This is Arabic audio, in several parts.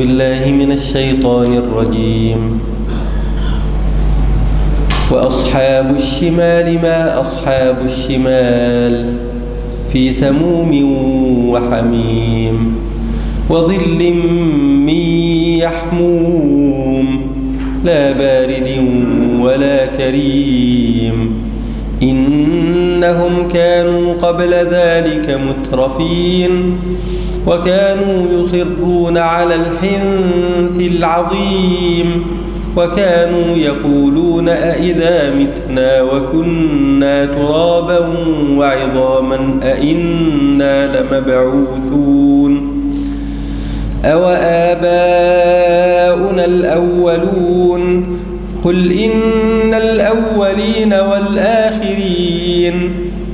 بالله من الشيطان الرجيم. وأصحاب الشمال ما أصحاب الشمال في سموم وحميم وظل من يحموم لا بارد ولا كريم. إنهم كانوا قبل ذلك مترفين. وكانوا يصرون على الحنث العظيم وكانوا يقولون أئذا متنا وكنا ترابا وعظاما أئنا لمبعوثون أوآباؤنا الأولون قل إن الأولين والآخرين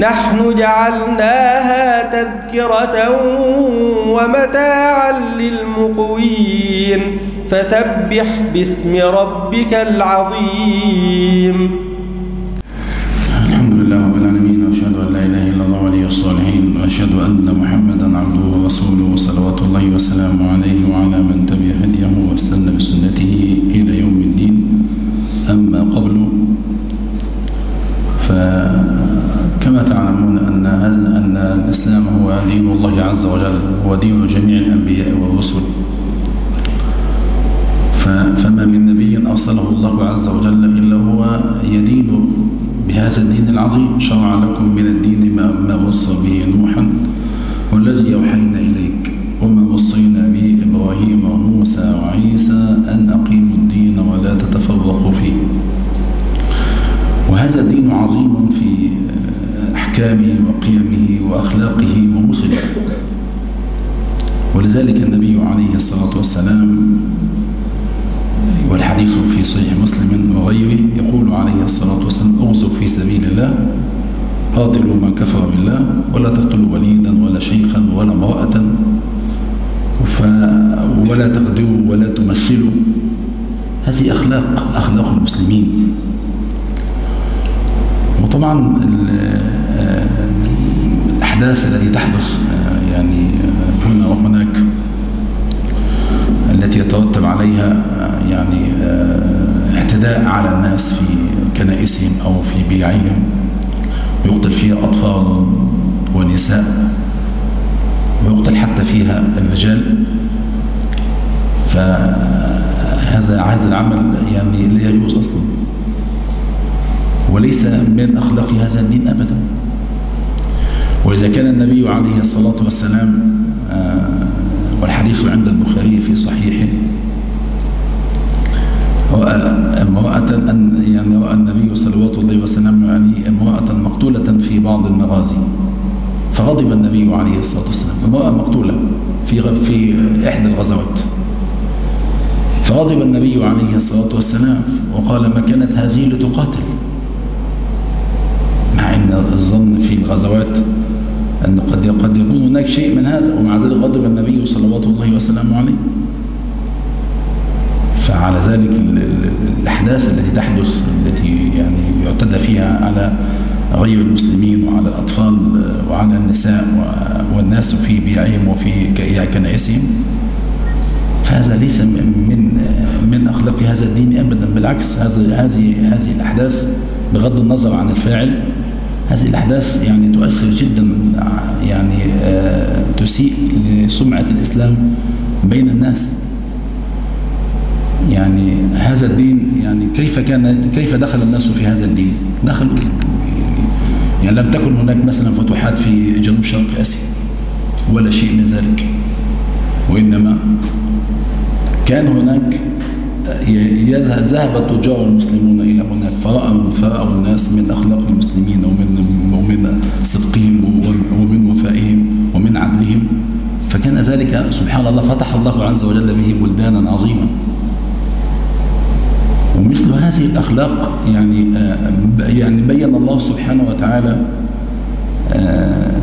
نحن جعلناها تذكرة ومتاعا للمقوين. فسبح باسم ربك العظيم. الحمد لله رب العالمين وأشهد أن لا إله إلا الله ولي الصالحين وأشهد أن محمدا عبده ورسوله صلوات الله وسلامه عليه وعلى من تبع هديه واستنى بسنته إلى يوم الدين. أما قبل ان ان الإسلام هو دين الله عز وجل هو دين جميع الأنبياء والرسل. فما من نبي أرسله الله عز وجل إلا هو يدين بهذا الدين العظيم. شرع لكم من الدين ما, ما وصى به نوحا والذي أوحينا إليك وما وصينا به إبراهيم وموسى وعيسى أن أقيموا الدين ولا تتفرقوا فيه. وهذا الدين عظيم في أحكامه وقيمه وأخلاقه ومثله ولذلك النبي عليه الصلاة والسلام والحديث في صحيح مسلم وغيره يقول عليه الصلاة والسلام أغزوا في سبيل الله قاتلوا من كفر بالله ولا تقتلوا وليدا ولا شيخا ولا امرأة ف ولا تقدروا ولا تمثلوا. هذه أخلاق أخلاق المسلمين. وطبعا الأحداث التي تحدث يعني هنا وهناك التي يترتب عليها يعني اعتداء على الناس في كنائسهم أو في بيعهم ويقتل فيها أطفال ونساء ويقتل حتى فيها الرجال. فهذا هذا العمل يعني لا يجوز أصلا وليس من أخلاق هذا الدين أبدا. وإذا كان النبي عليه الصلاة والسلام آه، والحديث عند البخاري في صحيحه امرأة أن يعني رأى النبي صلوات الله عليه امرأة مقتولة في بعض المغازي فغضب النبي عليه الصلاة والسلام امرأة مقتولة في في إحدى الغزوات. فغضب النبي عليه الصلاة والسلام وقال ما كانت هذه لتقاتل؟ مع أن الظن في الغزوات أن قد قد يكون هناك شيء من هذا ومع ذلك غضب النبي صلوات الله وسلامه عليه. فعلى ذلك الأحداث التي تحدث التي يعني يعتدى فيها على غير المسلمين وعلى الأطفال وعلى النساء والناس في بيعهم وفي كنائسهم فهذا ليس من من أخلاق هذا الدين أبدا بالعكس هذه هذه هذه الأحداث بغض النظر عن الفاعل هذه الأحداث يعني تؤثر جدا يعني آه، تسيء لسمعة الإسلام بين الناس. يعني هذا الدين يعني كيف كان كيف دخل الناس في هذا الدين؟ دخلوا يعني لم تكن هناك مثلا فتوحات في جنوب شرق آسيا ولا شيء من ذلك وإنما كان هناك ذهب التجار المسلمون إلى هناك. فرأوا, فرأوا الناس من أخلاق المسلمين ومن, ومن صدقهم ومن وفائهم ومن عدلهم. فكان ذلك سبحان الله فتح الله عز وجل به بلدانا عظيمة ومثل هذه الأخلاق يعني آه، يعني بين الله سبحانه وتعالى آه،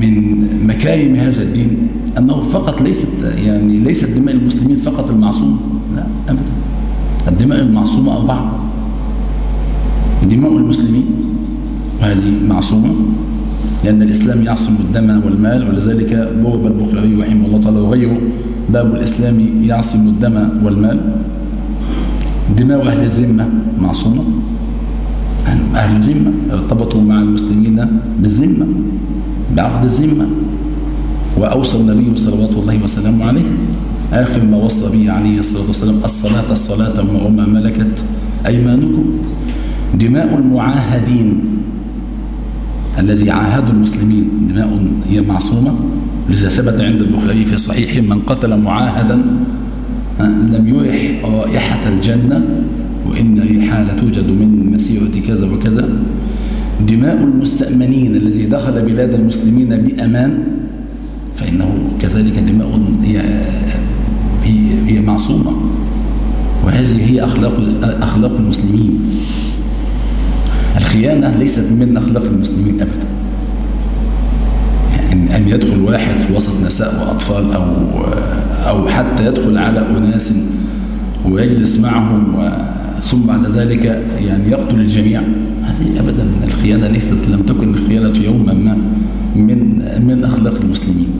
من مكارم هذا الدين. أنه فقط ليست يعني ليست دماء المسلمين فقط المعصومة لا أبدا. الدماء المعصومة أربعة. دماء المسلمين وهذه معصومة لأن الإسلام يعصم الدم والمال ولذلك بوب البخاري رحمه الله تعالى وغيره باب الإسلام يعصم الدم والمال. دماء أهل الذمة معصومة. أهل الذمة ارتبطوا مع المسلمين بالذمة بعقد الذمة. وأوصى النبي صلوات الله وسلامه عليه. آخر ما وصى به عليه الصلاة والسلام الصلاة الصلاة وما ملكت أيمانكم. دماء المعاهدين الذي عاهدوا المسلمين دماء هي معصومة لذا ثبت عند البخاري في صحيح من قتل معاهدا لم يرح رائحة الجنة وإن ريحها لتوجد من مسيرة كذا وكذا. دماء المستأمنين الذي دخل بلاد المسلمين بأمان فإنه كذلك دماء هي, هي معصومة. وهذه هي أخلاق, أخلاق المسلمين. الخيانة ليست من أخلاق المسلمين أبدا. يعني أن يدخل واحد في وسط نساء وأطفال أو, أو حتى يدخل على أناس ويجلس معهم ثم بعد ذلك يعني يقتل الجميع. هذه أبدا الخيانة ليست لم تكن الخيانة يوما ما من من أخلاق المسلمين.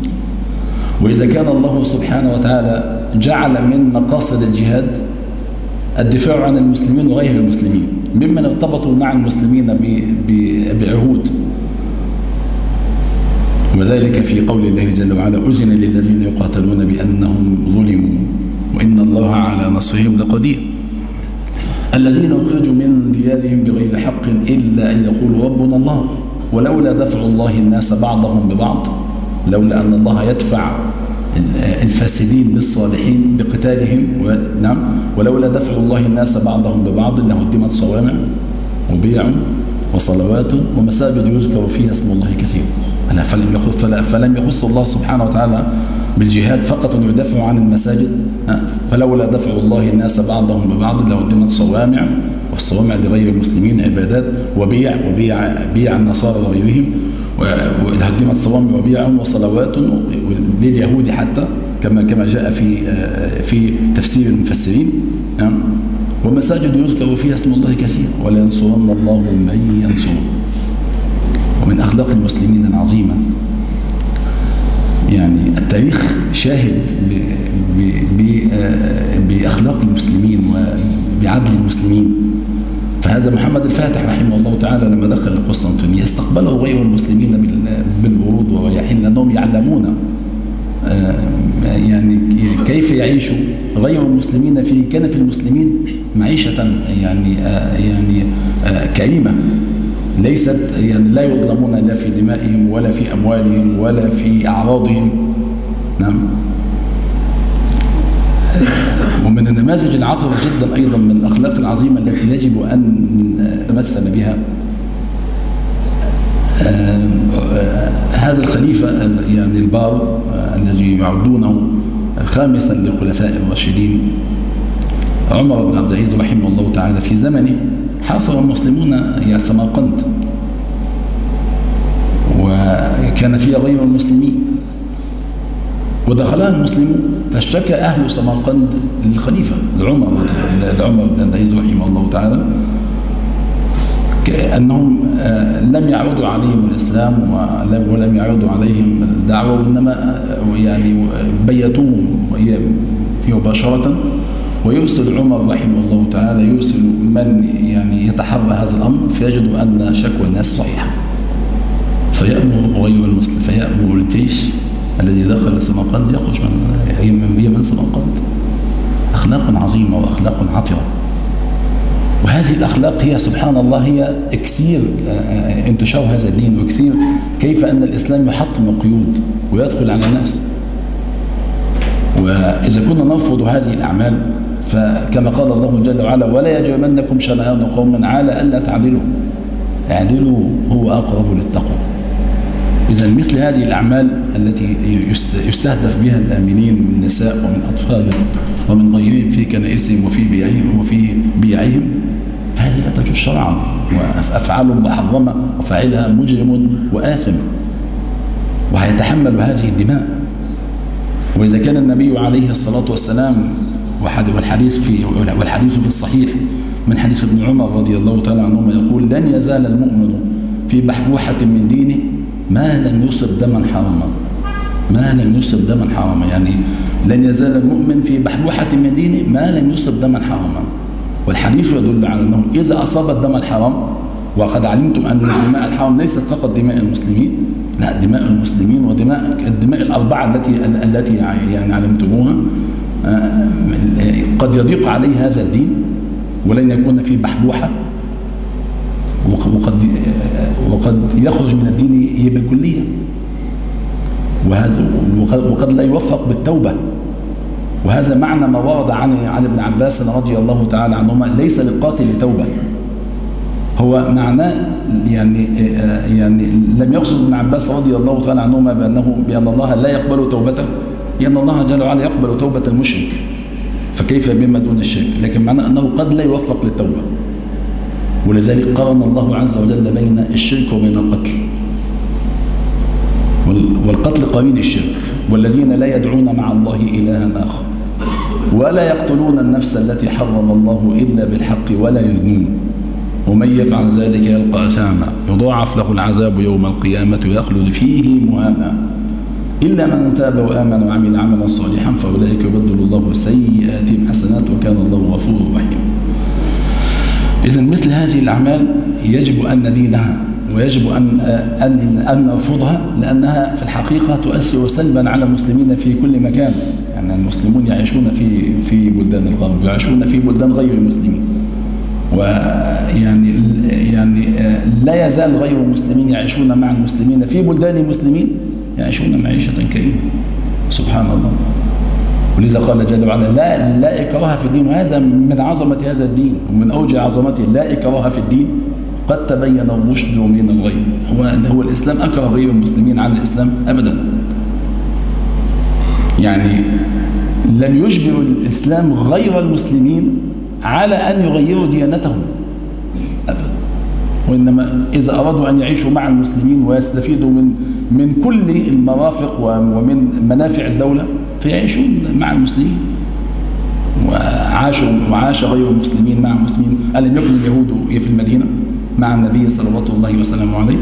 وإذا كان الله سبحانه وتعالى جعل من مقاصد الجهاد الدفاع عن المسلمين وغير المسلمين ممن ارتبطوا مع المسلمين بعهود. وذلك في قول الله جل وعلا أذن للذين يقاتلون بأنهم ظلموا وإن الله على نصرهم لقدير. الذين أخرجوا من ديارهم بغير حق إلا أن يقولوا ربنا الله ولولا دفع الله الناس بعضهم ببعض. لولا أن الله يدفع الفاسدين بالصالحين بقتالهم نعم. ولولا دفع الله الناس بعضهم ببعض لهدمت صوامع وبيع وصلوات ومساجد يذكر فيها اسم الله كثير. فلم يخص فلم يخص الله سبحانه وتعالى بالجهاد فقط يدافع عن المساجد؟ فلولا دفع الله الناس بعضهم ببعض لهدمت صوامع والصوامع لغير المسلمين عبادات وبيع وبيع بيع النصارى وغيرهم وهدمت صوامع وبيع وصلوات لليهود حتى كما كما جاء في في تفسير المفسرين. نعم. ومساجد يذكر فيها اسم الله كثير ولينصرن الله من ينصره. ومن أخلاق المسلمين العظيمة. يعني التاريخ شاهد بأخلاق المسلمين وبعدل المسلمين. فهذا محمد الفاتح رحمه الله تعالى لما دخل القسطنطينية. استقبله غير المسلمين بالورود والرياحين لأنهم يعلمون يعني كيف يعيش غير المسلمين في كنف المسلمين معيشة يعني يعني كريمة. ليست يعني لا يظلمون لا في دمائهم ولا في أموالهم ولا في أعراضهم. نعم. ومن النماذج العطرة جدا أيضا من الأخلاق العظيمة التي يجب أن نتمثل بها. هذا الخليفة يعني البار الذي يعدونه خامسا للخلفاء الراشدين عمر بن عبد العزيز رحمه الله تعالى في زمنه. حاصر المسلمون يا سمرقند وكان فيها غير المسلمين. ودخلها المسلمون فاشتكى أهل سمرقند للخليفة لعمر لعمر بن العزيز رحمه الله تعالى أنهم لم يعرضوا عليهم الإسلام ولم يعرضوا عليهم الدعوة وإنما يعني بيتوهم في مباشرة. ويرسل عمر رحمه الله تعالى يرسل من يعني يتحرى هذا الأمر فيجد أن شكوى الناس صحيحة. فيأمر غير المسلم فيأمر الجيش الذي دخل سمرقند يخرج من من سمرقند أخلاق عظيمة وأخلاق عطرة. وهذه الأخلاق هي سبحان الله هي إكسير انتشار هذا الدين وإكسير كيف أن الإسلام يحطم القيود ويدخل على الناس. وإذا كنا نرفض هذه الأعمال فكما قال الله جل وعلا ولا يجرمنكم شنآن قوم على ألا تعدلوا. اعدلوا هو أقرب للتقوى. إذا مثل هذه الأعمال التي يستهدف بها الآمنين من نساء ومن أطفال ومن غيرهم في كنائسهم وفي بيعهم وفي بيعهم فهذه لا تجوز شرعا وأفعال محرمة وفاعلها مجرم وآثم وهيتحمل هذه الدماء. وإذا كان النبي عليه الصلاة والسلام والحديث في والحديث في الصحيح من حديث ابن عمر رضي الله تعالى عنهما يقول لن يزال المؤمن في بحبوحة من دينه ما لم يصب دما حراما. ما لم يصب دما حراما. يعني لن يزال المؤمن في بحبوحة من دينه ما لم يصب دما حراما. والحديث يدل على أنه إذا أصاب الدم الحرام وقد علمتم أن الدماء الحرام ليست فقط دماء المسلمين لا دماء المسلمين ودماء الدماء الأربعة التي التي يعني علمتموها. قد يضيق عليه هذا الدين ولن يكون في بحبوحة. وقد وقد يخرج من الدين بالكلية. وهذا وقد لا يوفق بالتوبة. وهذا معنى ما ورد عن عن ابن عباس رضي الله تعالى عنهما ليس للقاتل توبة. هو معناه يعني يعني لم يقصد ابن عباس رضي الله تعالى عنهما بأنه بأن الله لا يقبل توبته لأن الله جل وعلا يقبل توبة المشرك. فكيف بما دون الشرك؟ لكن معناه أنه قد لا يوفق للتوبة. ولذلك قرن الله عز وجل بين الشرك وبين القتل. والقتل قرين الشرك والذين لا يدعون مع الله إلها آخر. ولا يقتلون النفس التي حرم الله إلا بالحق ولا يزنون. ومن يفعل ذلك يلقى أساما يضاعف له العذاب يوم القيامة ويخلد فيه مهانا. إلا من تاب وآمن وعمل عملا صالحا فأولئك يبدل الله سيئاتهم حسنات وكان الله غفورا رحيما. إذا مثل هذه الأعمال يجب أن ندينها ويجب أن أن أن نرفضها لأنها في الحقيقة تؤثر سلبا على المسلمين في كل مكان. يعني المسلمون يعيشون في في بلدان الغرب يعيشون في بلدان غير المسلمين. ويعني يعني لا يزال غير المسلمين يعيشون مع المسلمين في بلدان المسلمين يعيشون معيشة كريمة. سبحان الله. ولذا قال جل وعلا لا لا إكراه في الدين. وهذا من عظمة هذا الدين ومن أوجه عظمته لا إكراه في الدين. قد تبين الرشد من الغي. هو هو الإسلام أكره غير المسلمين عن الإسلام أبدا. يعني لم يجبر الإسلام غير المسلمين على أن يغيروا ديانتهم أبدا. وإنما إذا أرادوا أن يعيشوا مع المسلمين ويستفيدوا من من كل المرافق ومن منافع الدولة فيعيشون مع المسلمين وعاشوا وعاش غير المسلمين مع المسلمين. ألم يكن اليهود في المدينة مع النبي صلوات الله وسلامه عليه؟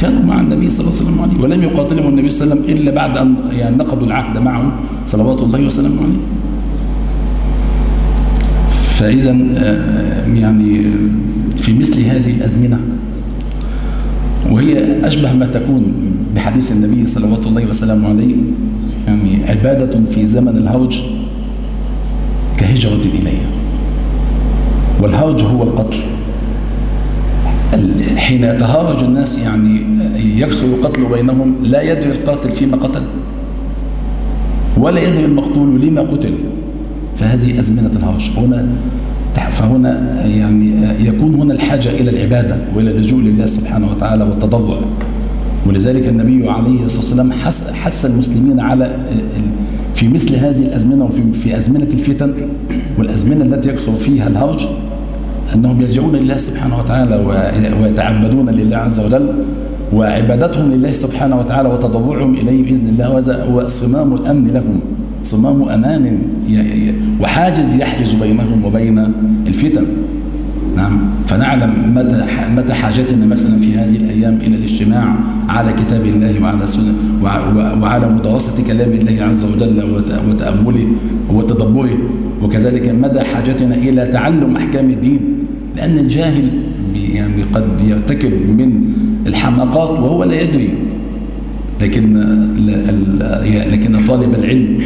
كانوا مع النبي صلى الله عليه وسلم ولم يقاتلهم النبي صلى الله عليه وسلم إلا بعد أن يعني نقضوا العهد معه صلوات الله وسلامه عليه. فإذا يعني في مثل هذه الأزمنة وهي أشبه ما تكون بحديث النبي صلوات الله وسلامه عليه يعني عبادة في زمن الهوج كهجرة إليه والهوج هو القتل. حين يتهاوج الناس يعني يكثر القتل بينهم لا يدري القاتل فيما قتل ولا يدري المقتول لما قتل. فهذه أزمنة الهوج. فهنا فهنا يعني يكون هنا الحاجة إلى العبادة وإلى اللجوء لله سبحانه وتعالى والتضرع. ولذلك النبي عليه الصلاة والسلام حث المسلمين على في مثل هذه الأزمنة وفي في أزمنة الفتن والأزمنة التي يكثر فيها الهوج أنهم يلجؤون لله سبحانه وتعالى ويتعبدون لله عز وجل وعبادتهم لله سبحانه وتعالى وتضرعهم إليه بإذن الله هذا هو صمام الأمن لهم صمام أمان وحاجز يحجز بينهم وبين الفتن. نعم. فنعلم متى متى حاجتنا مثلا في هذه الأيام إلى الاجتماع على كتاب الله وعلى سنة وعلى مدرسه كلام الله عز وجل وتأمله وتدبره. وكذلك مدى حاجتنا إلى تعلم أحكام الدين. لأن الجاهل يعني قد يرتكب من الحماقات وهو لا يدري. لكن لكن طالب العلم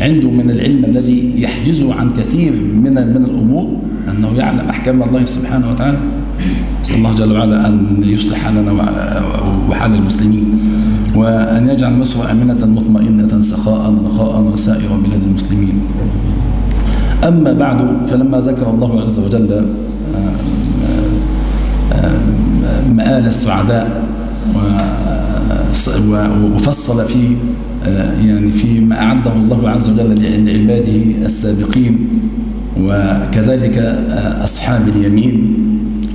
عنده من العلم الذي يحجزه عن كثير من من الأمور أنه يعلم أحكام الله سبحانه وتعالى. نسال الله جل وعلا أن يصلح حالنا وحال المسلمين وأن يجعل مصر آمنة مطمئنة سخاء رخاء وسائر بلاد المسلمين. أما بعد فلما ذكر الله عز وجل مآل السعداء وفصل في يعني في ما أعده الله عز وجل لعباده السابقين وكذلك أصحاب اليمين.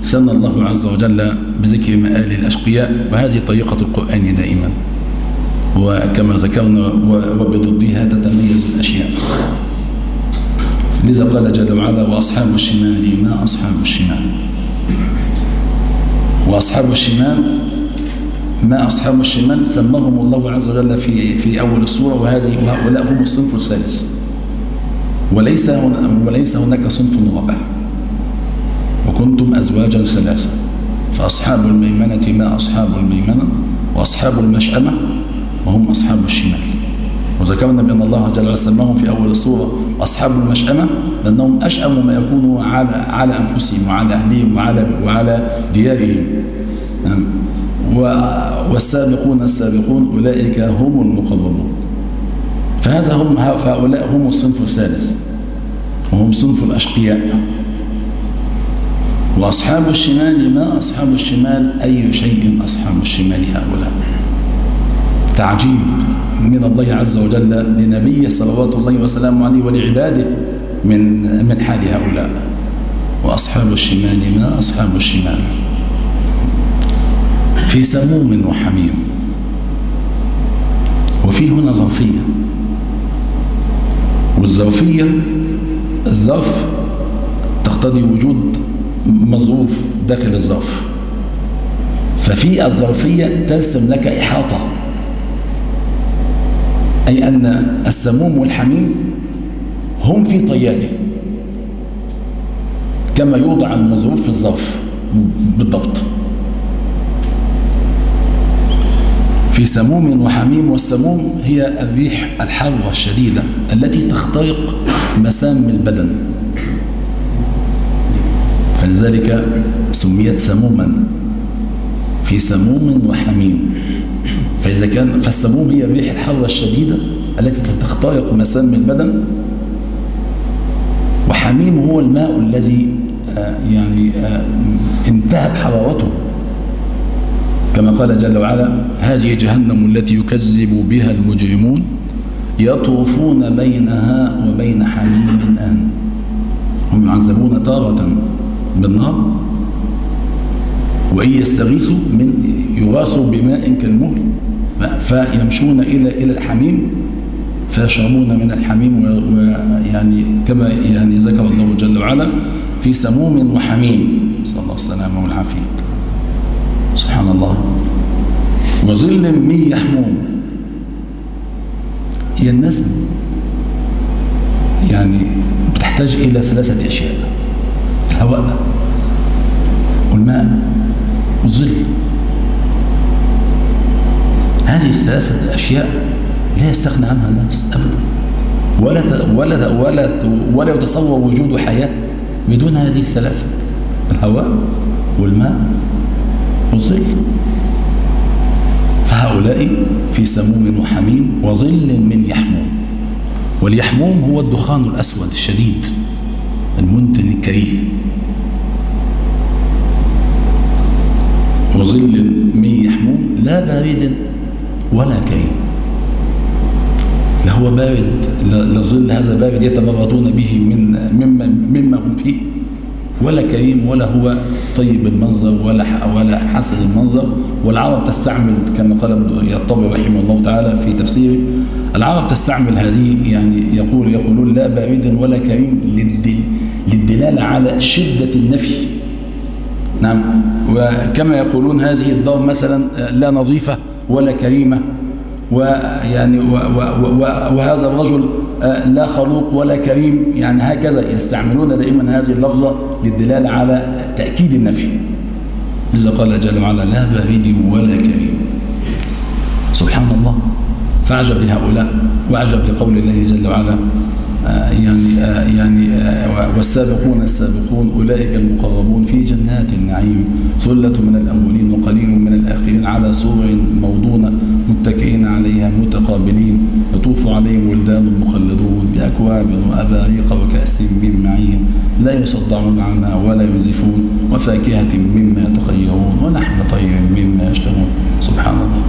ثنى الله عز وجل بذكر مآل الأشقياء وهذه طريقة القرآن دائما. وكما ذكرنا وبضدها تتميز الأشياء. لذا قال جل وعلا وأصحاب الشمال ما أصحاب الشمال. وأصحاب الشمال ما أصحاب الشمال سماهم الله عز وجل في في أول السورة وهذه وهؤلاء هم الصنف الثالث. وليس وليس هناك صنف رابع. وكنتم أزواجا ثلاثة. فأصحاب الميمنة ما أصحاب الميمنة وأصحاب المشأمة وهم أصحاب الشمال. وذكرنا بأن الله جل وعلا سماهم في أول السورة أصحاب المشأمة لأنهم أشأموا ما يكونوا على على أنفسهم وعلى أهلهم وعلى وعلى ديارهم. والسابقون السابقون أولئك هم المقربون. فهذا هم فهؤلاء هم الصنف الثالث. وهم صنف الأشقياء. وأصحاب الشمال ما أصحاب الشمال؟ أي شيء أصحاب الشمال هؤلاء؟ تعجيب من الله عز وجل لنبيه صلوات الله وسلامه عليه ولعباده من من حال هؤلاء. وأصحاب الشمال ما أصحاب الشمال؟ في سموم وحميم. وفي هنا ظرفية. والظرفية الظرف تقتضي وجود مظروف داخل الظرف. ففي الظرفية ترسم لك إحاطة. أي أن السموم والحميم هم في طياته كما يوضع المظروف في الظرف بالضبط. في سموم وحميم والسموم هي الريح الحارة الشديدة التي تخترق مسام البدن. فلذلك سميت سموما في سموم وحميم. فإذا كان فالسموم هي الريح الحارة الشديدة التي تخترق مسام البدن. وحميم هو الماء الذي يعني انتهت حرارته. كما قال جل وعلا هذه جهنم التي يكذب بها المجرمون يطوفون بينها وبين حميم آن. هم يعذبون تارة بالنار وإن يستغيثوا من يغاثوا بماء كالمهل فيمشون إلى إلى الحميم فيشربون من الحميم ويعني كما يعني ذكر الله جل وعلا في سموم وحميم. صلى الله السلامة والعافية. سبحان الله. وظل من يحموم هي الناس يعني بتحتاج إلى ثلاثة أشياء. الهواء والماء والظل. هذه الثلاثة أشياء لا يستغنى عنها الناس أبدا. ولا ولا ولا ولا يتصور وجود حياة بدون هذه الثلاثة. الهواء والماء والظل فهؤلاء في سموم وحميم وظل من يحموم. واليحموم هو الدخان الأسود الشديد المنتن الكريه. وظل من يحموم لا بارد ولا كريم لا هو بارد لا ظل هذا بارد يتبردون به من مما مما هم فيه. ولا كريم ولا هو طيب المنظر ولا ولا حسن المنظر والعرب تستعمل كما قال الطبري رحمه الله تعالى في تفسيره العرب تستعمل هذه يعني يقول يقولون لا بارد ولا كريم للدلالة على شدة النفي. نعم. وكما يقولون هذه الدار مثلا لا نظيفة ولا كريمة. ويعني وهذا الرجل لا خلوق ولا كريم. يعني هكذا يستعملون دائما هذه اللفظة للدلالة على تأكيد النفي. إذا قال جل وعلا لا بارد ولا كريم. سبحان الله. فأعجب لهؤلاء وأعجب لقول الله جل وعلا. يعني يعني والسابقون السابقون أولئك المقربون في جنات النعيم ثلة من الأولين وقليل من الآخرين على سور موضونة متكئين عليها متقابلين يطوف عليهم ولدان بأكواب وأباريق وكأس من معين لا يصدعون عنها ولا ينزفون وفاكهة مما يتخيرون ولحم طير مما يشتهون. سبحان الله.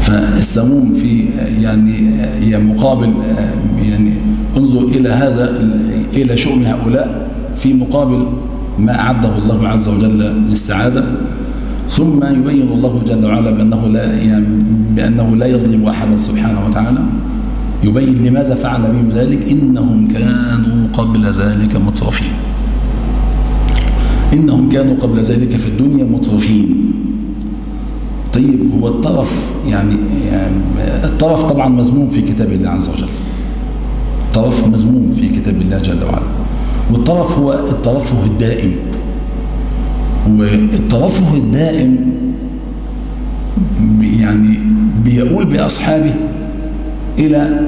فالسموم في يعني هي مقابل يعني انظر إلى هذا إلى شؤم هؤلاء في مقابل ما أعده الله عز وجل للسعادة. ثم يبين الله جل وعلا بأنه لا يعني بأنه لا يظلم أحدا سبحانه وتعالى. يبين لماذا فعل بهم ذلك؟ إنهم كانوا قبل ذلك مترفين. إنهم كانوا قبل ذلك في الدنيا مترفين. طيب هو الطرف يعني, يعني الطرف طبعا مذموم في كتاب الله عز وجل. الطرف مذموم في كتاب الله جل وعلا. والطرف هو الترفه الدائم. والترفه الدائم يعني بيقول بأصحابه إلى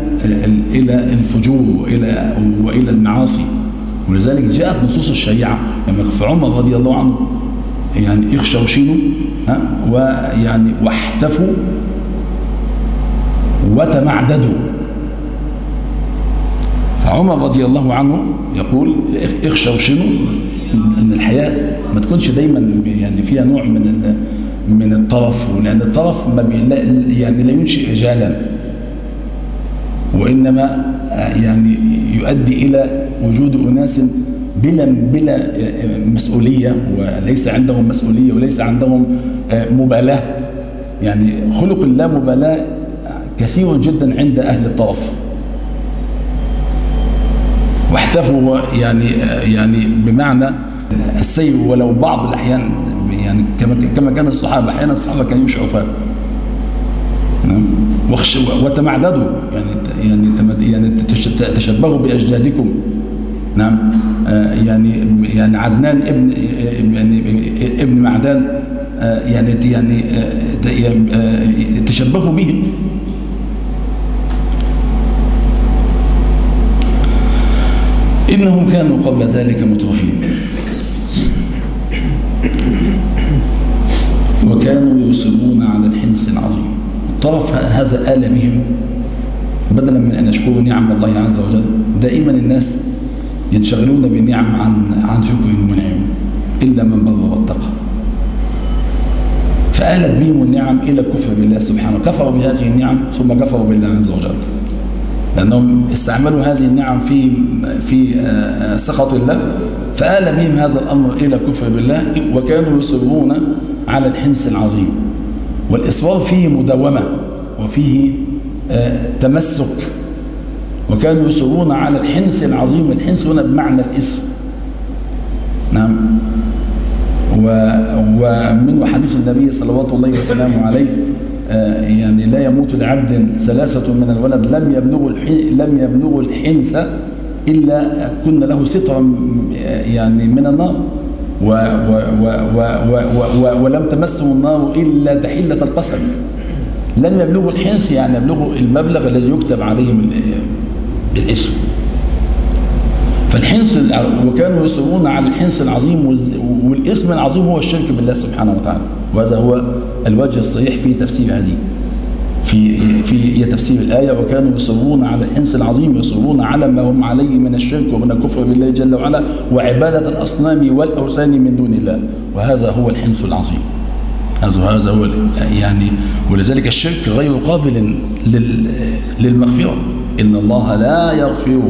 إلى الفجور وإلى وإلى المعاصي. ولذلك جاءت نصوص الشريعة. يعني في عمر رضي الله عنه. يعني اخشوشنوا ها؟ ويعني واحتفوا وتمعددوا. فعمر رضي الله عنه يقول اخشوشنوا إن الحياة ما تكونش دايما يعني فيها نوع من من الطرف. لأن الطرف ما يعني لا ينشئ رجالا وإنما يعني يؤدي إلى وجود أناس بلا بلا مسؤولية وليس عندهم مسؤولية وليس عندهم مبالاة. يعني خلق الله مبالاة كثير جدا عند أهل الطرف. واحتفوا يعني يعني بمعنى السير ولو بعض الأحيان يعني كما كان الصحابة أحيانا الصحابة كانوا يمشوا وتمعددوا. يعني يعني يعني تشبهوا بأجدادكم. نعم. يعني يعني عدنان ابن يعني ابن معدان يعني يعني تشبهوا به إنهم كانوا قبل ذلك متوفين وكانوا يصرون على الحنث العظيم. الطرف هذا آل بهم بدلا من أن يشكروا نعم الله عز وجل دائما الناس ينشغلون بالنعم عن عن شكر المنعم إلا من بر واتقى فآلت بهم النعم إلى الكفر بالله سبحانه كفروا بهذه النعم ثم كفروا بالله عز وجل. لأنهم استعملوا هذه النعم في في سخط الله فآل بهم هذا الأمر إلى كفر بالله وكانوا يصرون على الحنث العظيم. والإصرار فيه مداومة وفيه تمسك. وكانوا يصرون على الحنث العظيم الحنث هنا بمعنى الاسم نعم. ومن حديث النبي صلوات الله وسلامه عليه يعني لا يموت لعبد ثلاثة من الولد لم يبلغوا لم يبلغوا الحنث إلا كنا له سترا يعني من النار. و و و و و و ولم تمسه النار إلا تحلة القسم. لم يبلغوا الحنس يعني يبلغوا المبلغ الذي يكتب عليهم بالاسم فالحنس وكانوا يصرون على الحنس العظيم والاسم العظيم هو الشرك بالله سبحانه وتعالى. وهذا هو الوجه الصحيح في تفسير هذه. في في هي تفسير الآية وكانوا يصرون على الحنس العظيم يصرون على ما هم عليه من الشرك ومن الكفر بالله جل وعلا وعبادة الأصنام والأوثان من دون الله. وهذا هو الحنس العظيم. هذا هذا هو يعني ولذلك الشرك غير قابل للمغفرة. إن الله لا يغفر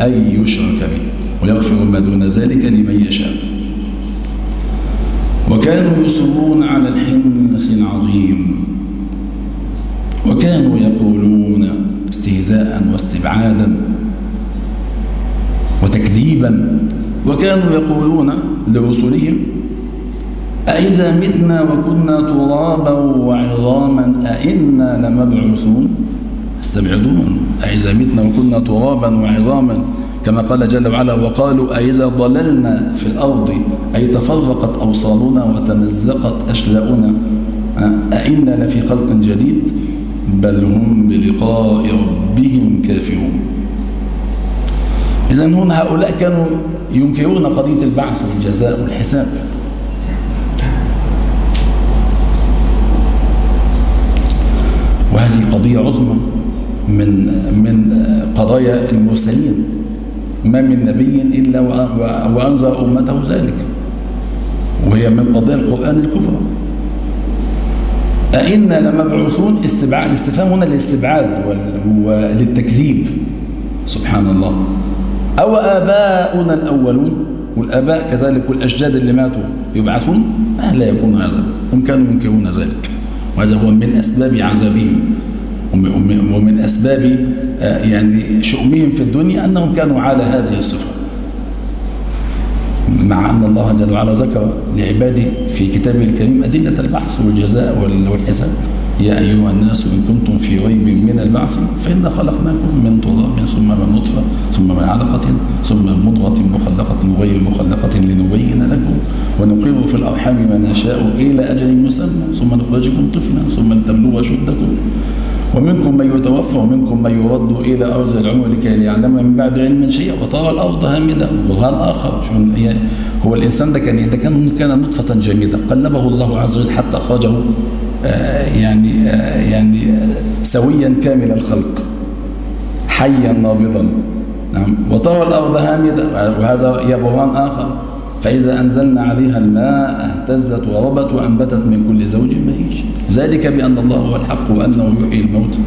أن يشرك به ويغفر ما دون ذلك لمن يشاء. وكانوا يصرون على الحنس العظيم. وكانوا يقولون استهزاء واستبعادا وتكذيبا وكانوا يقولون لرسلهم أإذا متنا وكنا ترابا وعظاما أئنا لمبعوثون؟ استبعدون أإذا متنا وكنا ترابا وعظاما كما قال جل وعلا وقالوا أإذا ضللنا في الأرض أي تفرقت أوصالنا وتمزقت أشلاؤنا أئنا لفي خلق جديد. بل هم بلقاء ربهم كافرون. إذا هنا هؤلاء كانوا ينكرون قضية البعث والجزاء والحساب. وهذه قضية عظمى من من قضايا المرسلين. ما من نبي إلا وأنذر أمته ذلك. وهي من قضايا القرآن الكبرى. أئنا لمبعوثون استبعاد الاستفهام هنا للاستبعاد وللتكذيب. سبحان الله أو آباؤنا الأولون. والآباء كذلك والأجداد اللي ماتوا يبعثون؟ لا يكون هذا. هم كانوا ينكرون ذلك. وهذا هو من أسباب عذابهم. ومن أسباب يعني شؤمهم في الدنيا أنهم كانوا على هذه الصفة. مع أن الله جل وعلا ذكر لعباده في كتابه الكريم أدلة البعث والجزاء والحساب. يا أيها الناس إن كنتم في ريب من البعث فإنا خلقناكم من تراب ثم من نطفة ثم من علقة ثم من مضغة مخلقة وغير مخلقة لنبين لكم ونقر في الأرحام ما نشاء إلى أجل مسمى ثم نخرجكم طفلا ثم لتبلغوا أشدكم ومنكم من يتوفى ومنكم من يرد إلى أرض العمر لكي يعلم من بعد علم شيئا وترى الأرض هامدة برهان آخر هو الإنسان ده كان كان كان نطفة جامدة قلبه الله عز وجل حتى أخرجه يعني يعني سويا كامل الخلق حيا نابضا. نعم. وترى الأرض هامدة وهذا يا برهان آخر. فإذا أنزلنا عليها الماء اهتزت وربت وأنبتت من كل زوج بهيج ذلك بأن الله هو الحق وأنه يحيي الموت.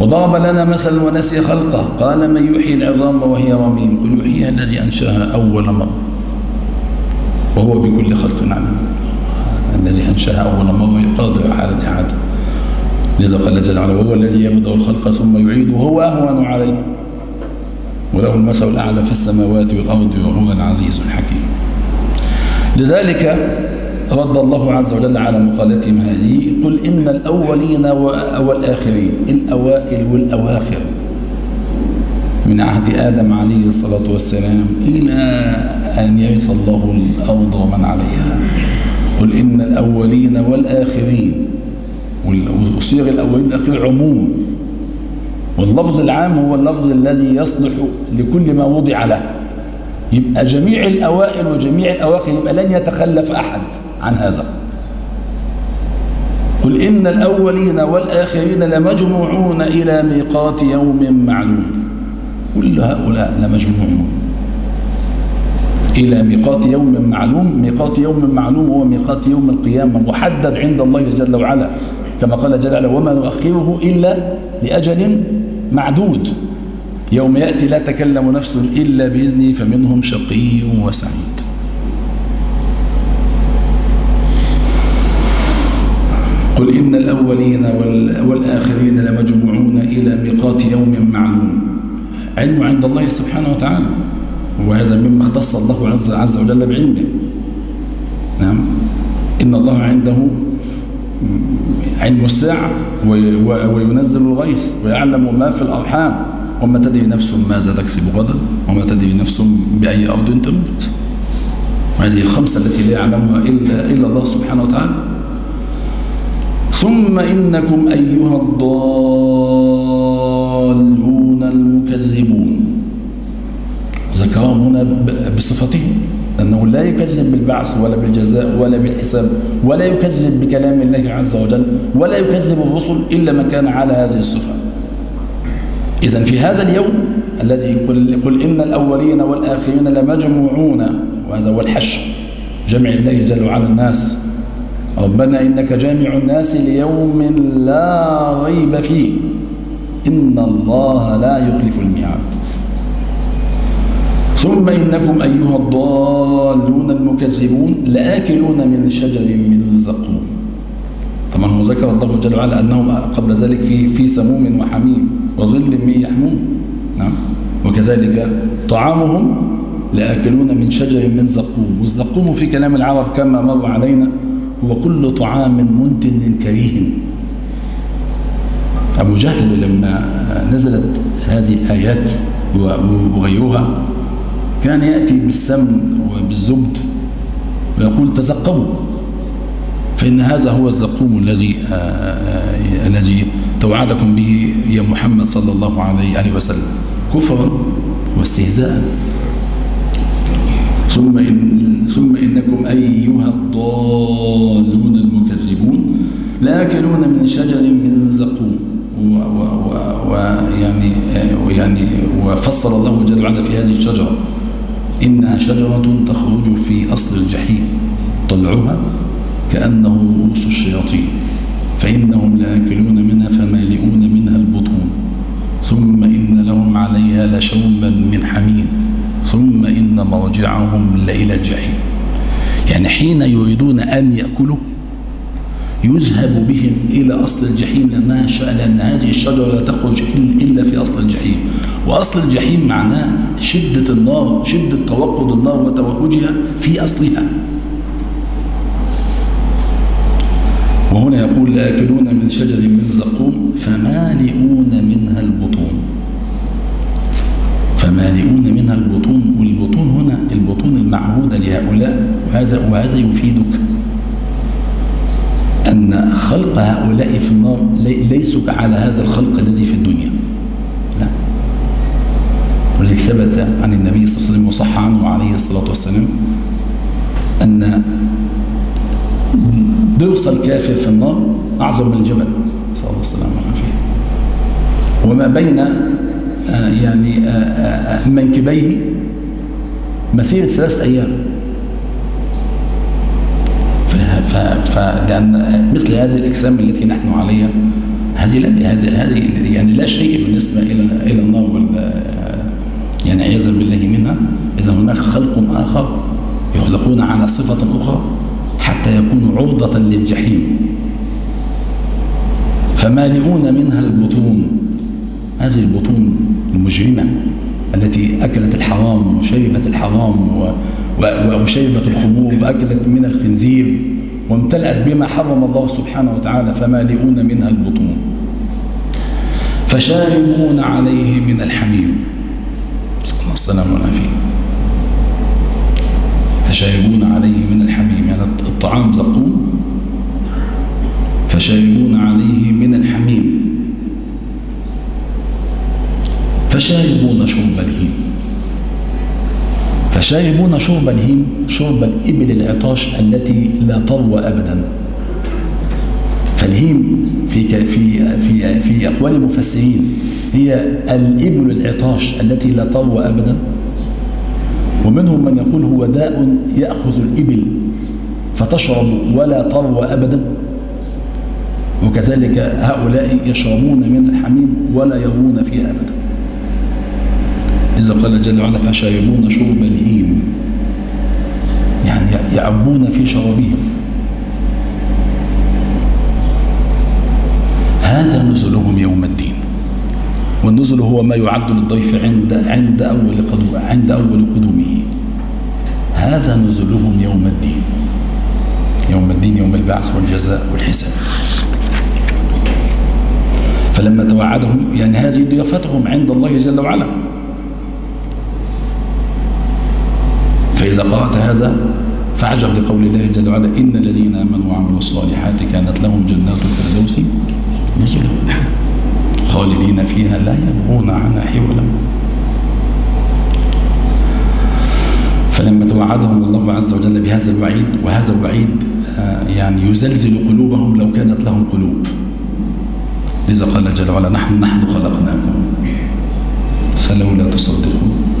وضرب لنا مثلا ونسي خلقه. قال من يحيي العظام وهي رميم؟ قل يحييها الذي أنشأها أول مرة. وهو بكل خلق عليم. الذي أنشاها أول مرة قادر على الإعادة. لذا قال جل وعلا وهو الذي يبدأ الخلق ثم يعيده هو أهون عليه. وله المثل الأعلى في السماوات والأرض وهو العزيز الحكيم. لذلك رد الله عز وجل على مقالتهم هذه قل إن الأولين والآخرين الأوائل والأواخر. من عهد آدم عليه الصلاة والسلام إلى أن يرث الله الأرض ومن عليها. قل إن الأولين والآخرين وصيغ الأولين والآخرين عموم. واللفظ العام هو اللفظ الذي يصلح لكل ما وضع له. يبقى جميع الأوائل وجميع الأواخر يبقى لن يتخلف أحد عن هذا. قل إن الأولين والآخرين لمجموعون إلى ميقات يوم معلوم. كل هؤلاء لمجموعون. إلى ميقات يوم معلوم. ميقات يوم معلوم هو ميقات يوم القيامة محدد عند الله جل وعلا. كما قال جل وعلا وما نؤخره إلا لأجل معدود. يوم يأتي لا تكلم نفس إلا بإذنه فمنهم شقي وسعيد. قل إن الأولين والآخرين لمجموعون إلى ميقات يوم معلوم. علم عند الله سبحانه وتعالى. وهذا مما اختص الله عز, عز وجل بعلمه. نعم. إن الله عنده علم الساعة وينزل الغيث ويعلم ما في الأرحام. وما تدري نفس ماذا تكسب غدا وما تدري نفس بأي أرض تموت. هذه الخمسة التي لا يعلمها إلا, إلا الله سبحانه وتعالى. ثم إنكم أيها الضالون المكذبون. ذكرهم هنا بصفتهم أنه لا يكذب بالبعث ولا بالجزاء ولا بالحساب ولا يكذب بكلام الله عز وجل ولا يكذب الرسل إلا من كان على هذه الصفة. إذا في هذا اليوم الذي قل, قل إن الأولين والآخرين لمجموعون وهذا هو الحشر جمع الله جل وعلا الناس. ربنا إنك جامع الناس ليوم لا ريب فيه. إن الله لا يخلف الميعاد. ثم إنكم أيها الضالون المكذبون لآكلون من شجر من زقوم. طبعا هو ذكر الله جل وعلا أنهم قبل ذلك في في سموم وحميم وظل من يحموم. نعم. وكذلك طعامهم لآكلون من شجر من زقوم. والزقوم في كلام العرب كما مر علينا هو كل طعام منتن كريه. أبو جهل لما نزلت هذه الآيات وغيرها كان يأتي بالسمن وبالزبد ويقول تزقموا فإن هذا هو الزقوم الذي آه، آه، الذي توعدكم به يا محمد صلى الله عليه وسلم. كفرا واستهزاء. ثم إن ثم إنكم أيها الضالون المكذبون لاكلون من شجر من زقوم. ويعني ويعني وفصل الله جل وعلا في هذه الشجرة. إنها شجرة تخرج في أصل الجحيم طلعها كأنه رؤوس الشياطين فإنهم لاكلون منها فمالئون منها البطون. ثم إن لهم عليها لشوما من حميم. ثم إن مرجعهم لإلى الجحيم. يعني حين يريدون أن يأكلوا يذهب بهم إلى أصل الجحيم لأنها لأن هذه الشجرة لا تخرج إلا في أصل الجحيم. وأصل الجحيم معناه شدة النار شدة توقد النار وتوهجها في أصلها. وهنا يقول لآكلون من شجر من زقوم فمالئون منها البطون. فمالئون منها البطون والبطون هنا البطون المعهودة لهؤلاء وهذا, وهذا يفيدك. أن خلق هؤلاء في النار ليسوا على هذا الخلق الذي في الدنيا. لا. ولذلك ثبت عن النبي صلى الله عليه وسلم وصح عنه عليه الصلاة والسلام أن ضرس الكافر في النار أعظم من الجبل. صلى الله عليه وسلم وما بين آه، يعني آه، آه، منكبيه مسيرة ثلاثة أيام. فلأن مثل هذه الأجسام التي نحن عليها هذه لا هذه هذه يعني لا شيء بالنسبة إلى إلى النار يعني عياذا بالله منها. إذا هناك خلق آخر يخلقون على صفة أخرى حتى يكونوا عرضة للجحيم. فمالئون منها البطون. هذه البطون المجرمة التي أكلت الحرام وشربت الحرام وشربت الخمور وأكلت من الخنزير. وامتلأت بما حرم الله سبحانه وتعالى فمالئون منها البطون. فشاربون عليه من الحميم. صلى الله السلام والعافية فشاربون عليه من الحميم. يعني الطعام زقوم. فشاربون عليه من الحميم. فشاربون شرب الهيم. فشاربون شرب الهيم شرب الإبل العطاش التي لا تروى أبدا. فالهيم في في في في أقوال المفسرين هي الإبل العطاش التي لا تروى أبدا. ومنهم من يقول هو داء يأخذ الإبل فتشرب ولا تروى أبدا. وكذلك هؤلاء يشربون من الحميم ولا يروون فيه أبدا. إذا قال جل وعلا فشاربون شرب الهيم. يعني يعبون في شرابهم. هذا نزلهم يوم الدين. والنزل هو ما يعد للضيف عند عند أول قدوم عند أول قدومه. هذا نزلهم يوم الدين. يوم الدين يوم البعث والجزاء والحساب. فلما توعدهم يعني هذه ضيافتهم عند الله جل وعلا. فإذا قرأت هذا فعجب لقول الله جل وعلا إن الذين آمنوا وعملوا الصالحات كانت لهم جنات الفردوس نزلا. خالدين فيها لا يبغون عنها حولا. فلما توعدهم الله عز وجل بهذا الوعيد وهذا الوعيد آه، يعني يزلزل قلوبهم لو كانت لهم قلوب. لذا قال جل وعلا نحن نحن خلقناكم فلولا تصدقون.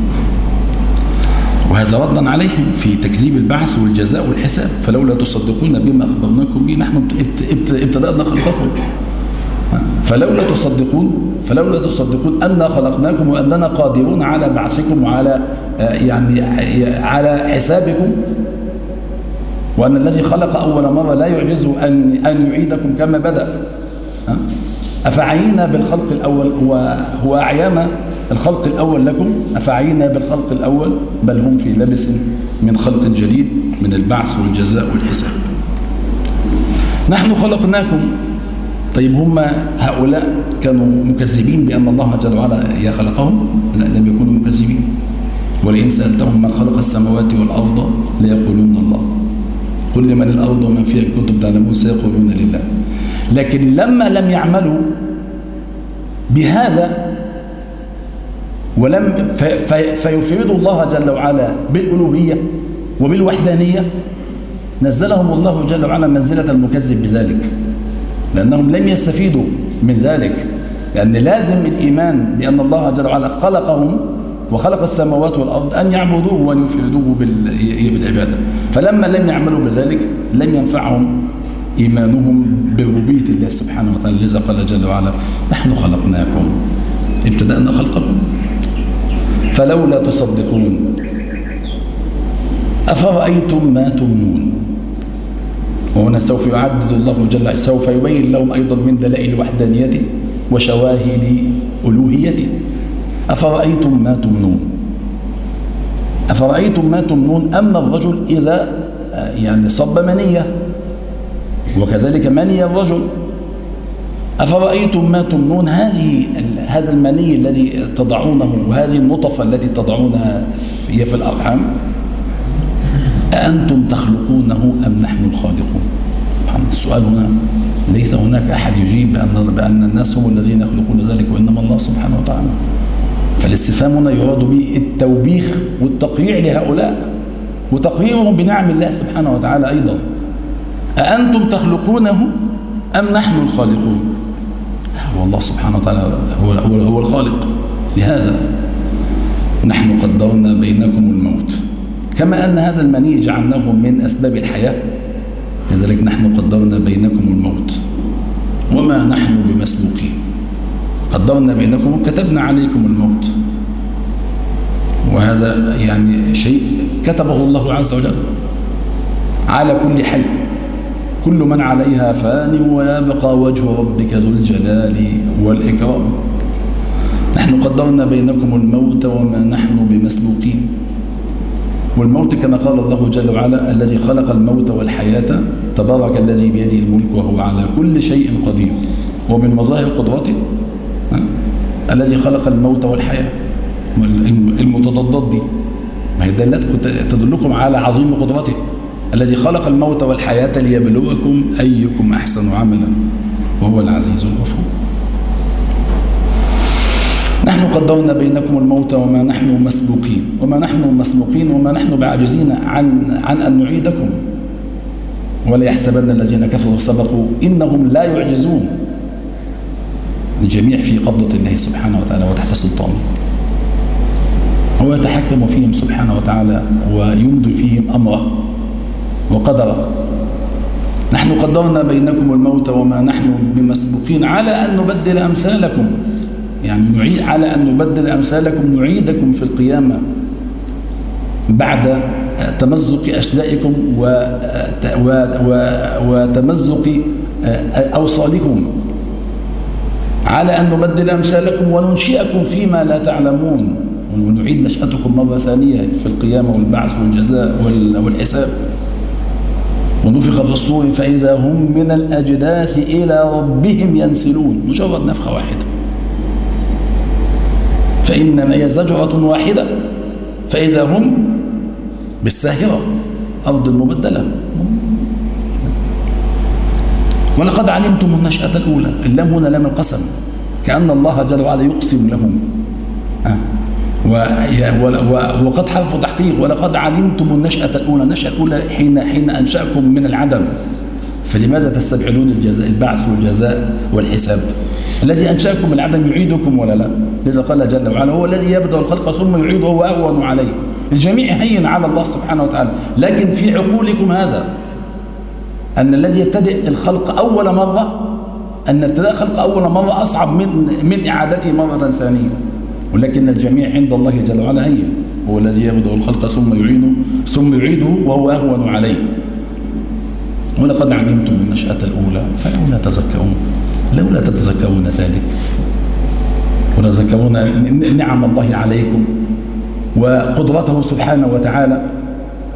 وهذا ردا عليهم في تكذيب البعث والجزاء والحساب. فلولا تصدقون بما أخبرناكم به نحن ابتدأنا خلقكم. فلولا تصدقون فلولا تصدقون أننا خلقناكم وأننا قادرون على بعثكم وعلى يعني على حسابكم. وأن الذي خلق أول مرة لا يعجزه أن أن يعيدكم كما بدأ. أفعينا بالخلق الأول هو هو أعيانا؟ الخلق الأول لكم. أفعينا بالخلق الأول؟ بل هم في لبس من خلق جديد من البعث والجزاء والحساب. نحن خلقناكم. طيب هم هؤلاء كانوا مكذبين بأن الله جل وعلا خلقهم؟ لا لم يكونوا مكذبين. ولئن سألتهم من خلق السماوات والأرض ليقولون الله. قل لمن الأرض ومن فيها؟ كنتم تعلمون سيقولون لله. لكن لما لم يعملوا بهذا ولم فيفردوا الله جل وعلا بالألوهية وبالوحدانية. نزلهم الله جل وعلا منزلة المكذب بذلك لأنهم لم يستفيدوا من ذلك لأن لازم الإيمان بأن الله جل وعلا خلقهم وخلق السماوات والأرض أن يعبدوه وأن يفردوه بالعبادة. فلما لم يعملوا بذلك لم ينفعهم إيمانهم بربوبية الله سبحانه وتعالى. لذا قال جل وعلا نحن خلقناكم ابتدأنا خلقكم. فلولا تصدقون. أفرأيتم ما تمنون؟ وهنا سوف يعدد الله جل سوف يبين لهم أيضا من دلائل وحدانيته وشواهد ألوهيته. أفرأيتم ما تمنون؟ أفرأيتم ما تمنون أما الرجل إذا يعني صب منية وكذلك مني الرجل. أفرأيتم ما تمنون هذه هذا المني الذي تضعونه وهذه النطفة التي تضعونها هي في الأرحام؟ أأنتم تخلقونه أم نحن الخالقون؟ السؤال هنا ليس هناك أحد يجيب بأن, بأن الناس هم الذين يخلقون ذلك وإنما الله سبحانه وتعالى. فالاستفهام هنا يراد به التوبيخ والتقريع لهؤلاء وتقريرهم بنعم الله سبحانه وتعالى أيضا. أأنتم تخلقونه أم نحن الخالقون؟ والله سبحانه وتعالى هو, هو, هو الخالق. لهذا نحن قدرنا بينكم الموت. كما أن هذا المني جعلناه من أسباب الحياة كذلك نحن قدرنا بينكم الموت. وما نحن بمسبوقين. قدرنا بينكم وكتبنا عليكم الموت. وهذا يعني شيء كتبه الله عز وجل على كل حي. كل من عليها فان ويبقى وجه ربك ذو الجلال والإكرام. نحن قدرنا بينكم الموت وما نحن بمسبوقين. والموت كما قال الله جل وعلا الذي خلق الموت والحياة تبارك الذي بيده الملك وهو على كل شيء قدير. ومن مظاهر قدرته الذي خلق الموت والحياة. المتضادات دي ما هي دلت تدلكم على عظيم قدرته. الذي خلق الموت والحياة ليبلوكم أيكم أحسن عملا وهو العزيز الغفور. نحن قدرنا بينكم الموت وما نحن مسبوقين وما نحن مسبوقين وما نحن بعاجزين عن عن أن نعيدكم. ولا يحسبن الذين كفروا سبقوا إنهم لا يعجزون. الجميع في قبضة الله سبحانه وتعالى وتحت سلطانه. هو يتحكم فيهم سبحانه وتعالى ويمضي فيهم أمره. وقدره نحن قدرنا بينكم الموت وما نحن بمسبوقين على أن نبدل أمثالكم. يعني نعيد على أن نبدل أمثالكم نعيدكم في القيامة بعد تمزق أشلائكم وتمزق أوصالكم. على أن نبدل أمثالكم وننشئكم فيما لا تعلمون. ونعيد نشأتكم مرة ثانية في القيامة والبعث والجزاء والحساب. ونفخ في الصور فإذا هم من الأجداث إلى ربهم ينسلون. مجرد نفخة واحدة. فإنما هي زجرة واحدة. فإذا هم بالساهرة أرض المبدلة ولقد علمتم النشأة الأولى. اللام هنا لام القسم. كأن الله جل وعلا يقسم لهم. وقد حرف تحقيق ولقد علمتم النشأة الأولى النشأة الأولى حين حين أنشأكم من العدم. فلماذا تستبعدون الجزاء؟ البعث والجزاء والحساب. الذي أنشأكم من العدم يعيدكم ولا لا؟ لذا قال جل وعلا هو الذي يبدأ الخلق ثم يعيده وهو أهون عليه. الجميع هين على الله سبحانه وتعالى. لكن في عقولكم هذا أن الذي يبتدئ الخلق أول مرة أن ابتداء خلق أول مرة أصعب من من إعادته مرة ثانية. ولكن الجميع عند الله جل وعلا هين. هو الذي يبدأ الخلق ثم يعينه ثم يعيده وهو أهون عليه. ولقد علمتم النشأة الأولى فلولا تذكرون لولا تتذكرون ذلك. وتذكرون نعم الله عليكم وقدرته سبحانه وتعالى.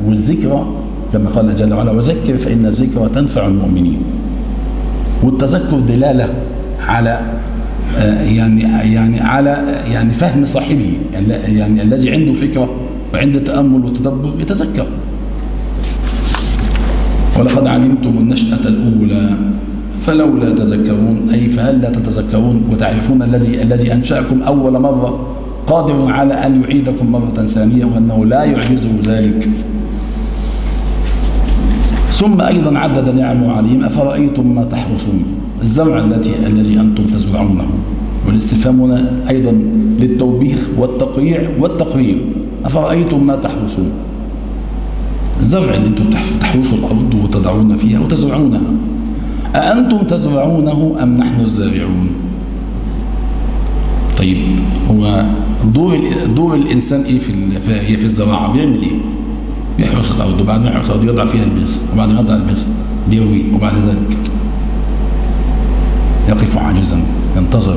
والذكرى كما قال جل وعلا وذكر فإن الذكرى تنفع المؤمنين. والتذكر دلالة على يعني يعني على يعني فهم صاحبه يعني, يعني الذي عنده فكرة وعنده تأمل وتدبر يتذكر. ولقد علمتم النشأة الأولى فلولا تذكرون أي فهل لا تتذكرون وتعرفون الذي الذي أنشأكم أول مرة قادر على أن يعيدكم مرة ثانية وأنه لا يعجزه ذلك. ثم أيضا عدد نعمه عليهم أفرأيتم ما تحرثون؟ الزرع التي الذي أنتم تزرعونه. والاستفهام هنا أيضا للتوبيخ والتقريع والتقرير أفرأيتم ما تحرثون الزرع اللي أنتم تحرثوا الأرض وتدعون فيها وتزرعونها. أأنتم تزرعونه أم نحن الزارعون؟ طيب هو دور دور الإنسان إيه في في الزراعة؟ بيعمل إيه؟ يحرس الأرض وبعد ما يحرس الأرض يضع فيها البذر وبعد ما يضع البذر بيروي وبعد ذلك. يقف عاجزا ينتظر.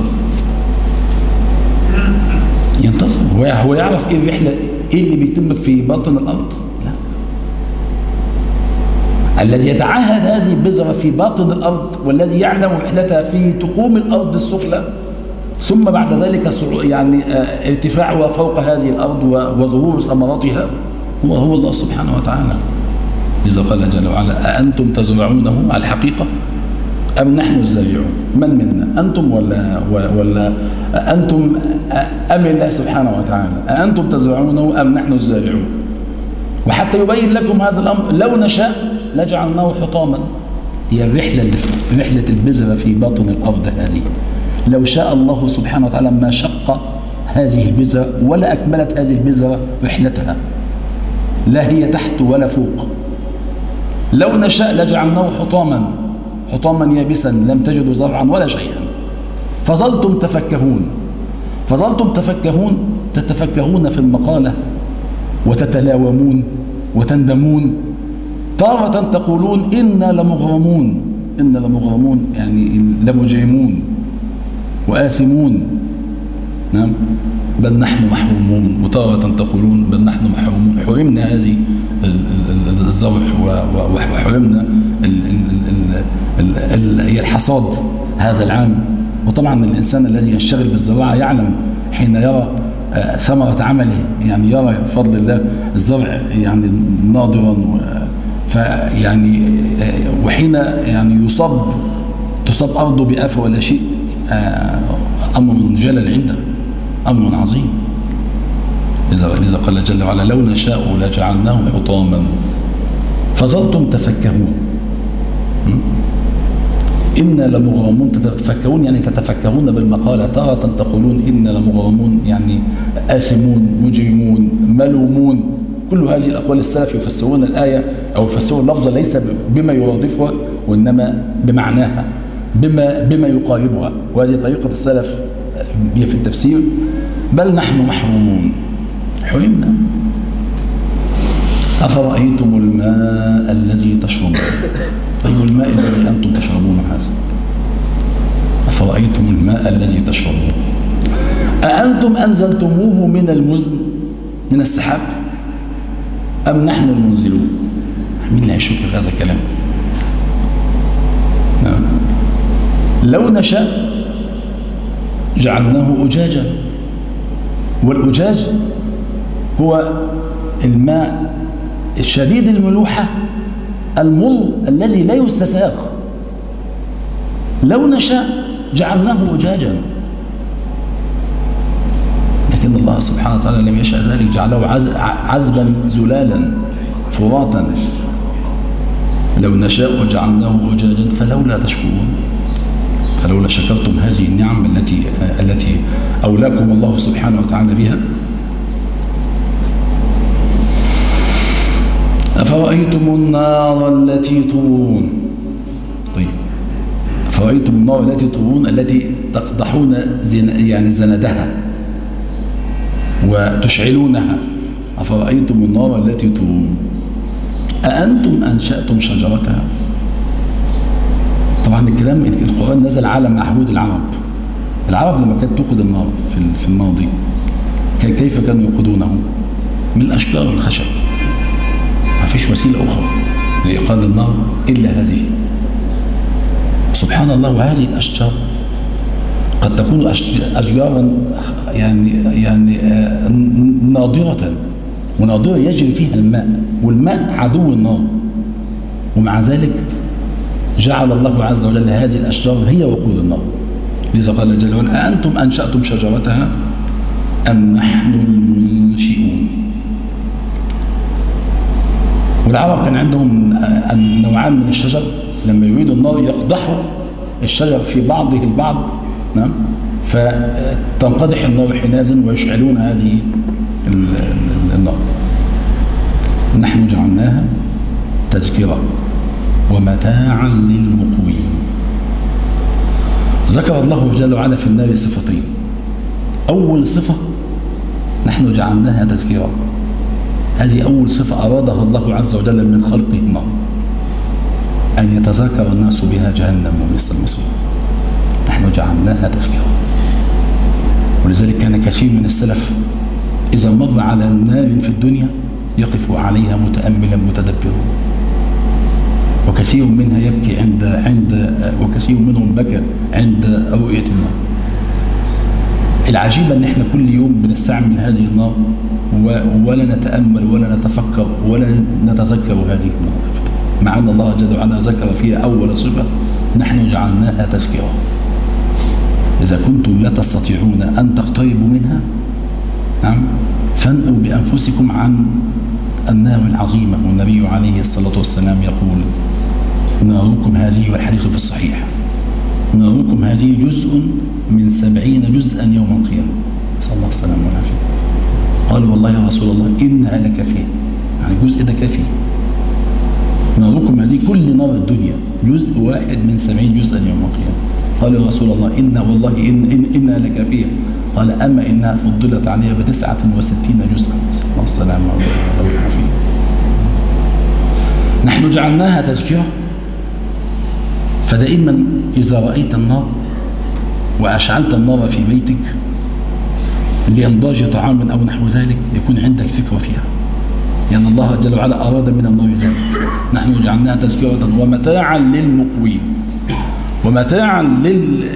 ينتظر. هو يعرف إيه الرحله إيه اللي بيتم في باطن الأرض؟ لا. الذي يتعهد هذه البذرة في باطن الأرض والذي يعلم رحلتها في تقوم الأرض السفلى ثم بعد ذلك يعني آه، ارتفاعها فوق هذه الأرض وظهور ثمرتها هو هو الله سبحانه وتعالى. لذا قال جل وعلا أأنتم تزرعونه؟ على الحقيقة أم نحن الزارعون من منا؟ أنتم ولا ولا أنتم أم الله سبحانه وتعالى؟ أأنتم تزرعونه أم نحن الزارعون؟ وحتى يبين لكم هذا الأمر لو نشاء لجعلناه حطاما. هي الرحلة رحلة البذرة في باطن الأرض هذه. لو شاء الله سبحانه وتعالى ما شق هذه البذرة ولا أكملت هذه البذرة رحلتها. لا هي تحت ولا فوق. لو نشاء لجعلناه حطاما. حطاما يابسا لم تجدوا زرعا ولا شيئا. فظلتم تفكهون. فظلتم تفكهون تتفكهون في المقالة وتتلاومون وتندمون. تارة تقولون إنا لمغرمون. إنا لمغرمون يعني لمجرمون وآثمون. نعم. بل نحن محرومون. وتارة تقولون بل نحن محرومون. حرمنا هذه الزرع وحرمنا الحصاد هذا العام. وطبعا الإنسان الذي يشتغل بالزراعة يعلم حين يرى آه، ثمرة عمله يعني يرى بفضل الله الزرع يعني ناضرا فيعني آه، وحين يعني يصاب تصاب أرضه بآفة ولا شيء آه، أمر جلل عنده أمر عظيم. لذا قال جل وعلا لو نشاء لجعلناه حطاما فظلتم تفكرون إنا لمغرمون تتفكرون يعني تتفكرون بالمقالة. تارة تقولون إنا لمغرمون يعني آثمون مجرمون ملومون. كل هذه الأقوال السلف يفسرون الآية أو يفسرون اللفظة ليس بما يرادفها وإنما بمعناها بما, بما يقاربها. وهذه طريقة السلف في التفسير. بل نحن محرومون. حرمنا أفرأيتم الماء الذي تشربون؟ أي الماء الذي أنتم تشربون هذا؟ أفرأيتم الماء الذي تشربون؟ أأنتم أنزلتموه من المزن من السحاب؟ أم نحن المنزلون؟ مين اللي يشك في هذا الكلام. نعم. لو نشاء جعلناه أجاجا والأجاج هو الماء الشديد الملوحة المل الذي لا يستساغ. لو نشاء جعلناه أجاجا. لكن الله سبحانه وتعالى لم يشاء ذلك جعله عذبا زلالا فراتا لو نشاء جعلناه أجاجا فلولا تشكرون. فلولا شكرتم هذه النعم التي التي أولاكم الله سبحانه وتعالى بها. أفرأيتم النار التي ترون طيب. أفرأيتم النار التي ترون التي تقضحون زن يعني زندها وتشعلونها. أفرأيتم النار التي ترون أأنتم أنشأتم شجرتها؟ طبعا الكلام القرآن نزل على معهود العرب. العرب لما كانت تأخذ النار في الماضي كيف كانوا يوقدونه من أشجار الخشب فيش وسيلة أخرى لإيقاد النار إلا هذه. سبحان الله وهذه الأشجار قد تكون أشجارا يعني يعني ناضرة وناضرة يجري فيها الماء والماء عدو النار. ومع ذلك جعل الله عز وجل هذه الأشجار هي وقود النار. لذا قال جل وعلا أأنتم أنشأتم شجرتها أم نحن المنشئون؟ والعرب كان عندهم نوعان من الشجر. لما يريدوا النار يقدحوا الشجر في بعضه البعض نعم. فتنقدح النار حينئذ ويشعلون هذه النار. نحن جعلناها تذكرة ومتاعا للمقوين. ذكر الله جل وعلا في النار صفتين. أول صفة نحن جعلناها تذكرة هذه أول صفة أرادها الله عز وجل من خلقه النار أن يتذاكر الناس بها جهنم ومثل المصير. نحن جعلناها تذكرة. ولذلك كان كثير من السلف إذا مر على نار في الدنيا يقف عليها متأملا متدبرا. وكثير منها يبكي عند عند وكثير منهم بكى عند رؤية النار العجيب أن إحنا كل يوم بنستعمل هذه النار ولا نتأمل ولا نتفكر ولا نتذكر هذه النار مع أن الله جل وعلا ذكر فيها أول صفة نحن جعلناها تذكرة. إذا كنتم لا تستطيعون أن تقتربوا منها نعم فانئوا بأنفسكم عن النار العظيمة. والنبي عليه الصلاة والسلام يقول ناركم هذه والحديث في الصحيح. ناركم هذه جزء من سبعين جزءا يوم القيامة. صلى الله عليه والعافية قالوا والله يا رسول الله إنها لكافية يعني جزء ده كافي ناركم هذه كل نار الدنيا. جزء واحد من سبعين جزءا يوم القيامة. قال يا رسول الله إن والله إن, إن إنها لكافية قال أما إنها فضلت عليها بتسعة وستين جزءا. نسأل الله السلامة والعافية نحن جعلناها تذكرة فدائما إذا رأيت النار وأشعلت النار في بيتك لإنضاج طعام أو نحو ذلك يكون عندك فكرة فيها. لأن الله جل وعلا أراد من النار ذلك. نحن جعلناها تذكرة ومتاعا للمقوين. ومتاعا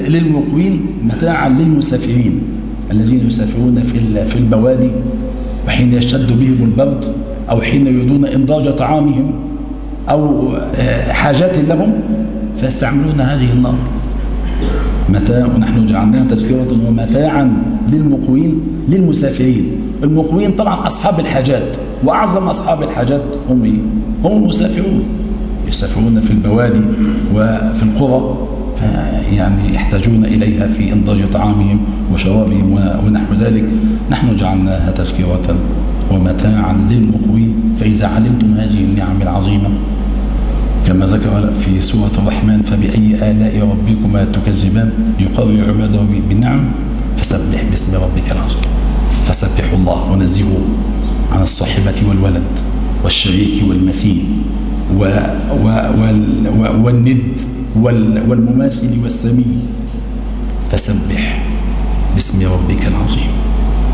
للمقوين متاعا للمسافرين الذين يسافرون في في البوادي وحين يشتد بهم البرد أو حين يريدون إنضاج طعامهم أو حاجات لهم. فيستعملون هذه النار. متاع ونحن جعلناها تذكرة ومتاعا للمقوين للمسافرين. المقوين طبعا أصحاب الحاجات وأعظم أصحاب الحاجات هم؟ هم المسافرون. يسافرون في البوادي وفي القرى يعني يحتاجون إليها في إنضاج طعامهم وشرابهم ونحو ذلك. نحن جعلناها تذكرة ومتاعا للمقوين. فإذا علمتم هذه النعم العظيمة كما ذكر في سورة الرحمن فبأي آلاء ربكما تكذبان؟ يقرر عباده بالنعم فسبح باسم ربك العظيم. فسبحوا الله ونزهوا عن الصاحبة والولد والشريك والمثيل و و وال والند وال والمماثل والسمي فسبح باسم ربك العظيم.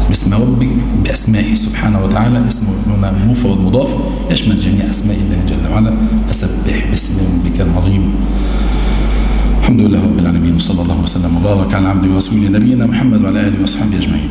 باسم ربك بأسمائه سبحانه وتعالى اسم هنا مفرد مضاف يشمل جميع أسماء الله جل وعلا. فسبح باسم ربك العظيم. الحمد لله رب العالمين وصلى الله وسلم وبارك على عبده ورسوله نبينا محمد وعلى آله واصحابه أجمعين.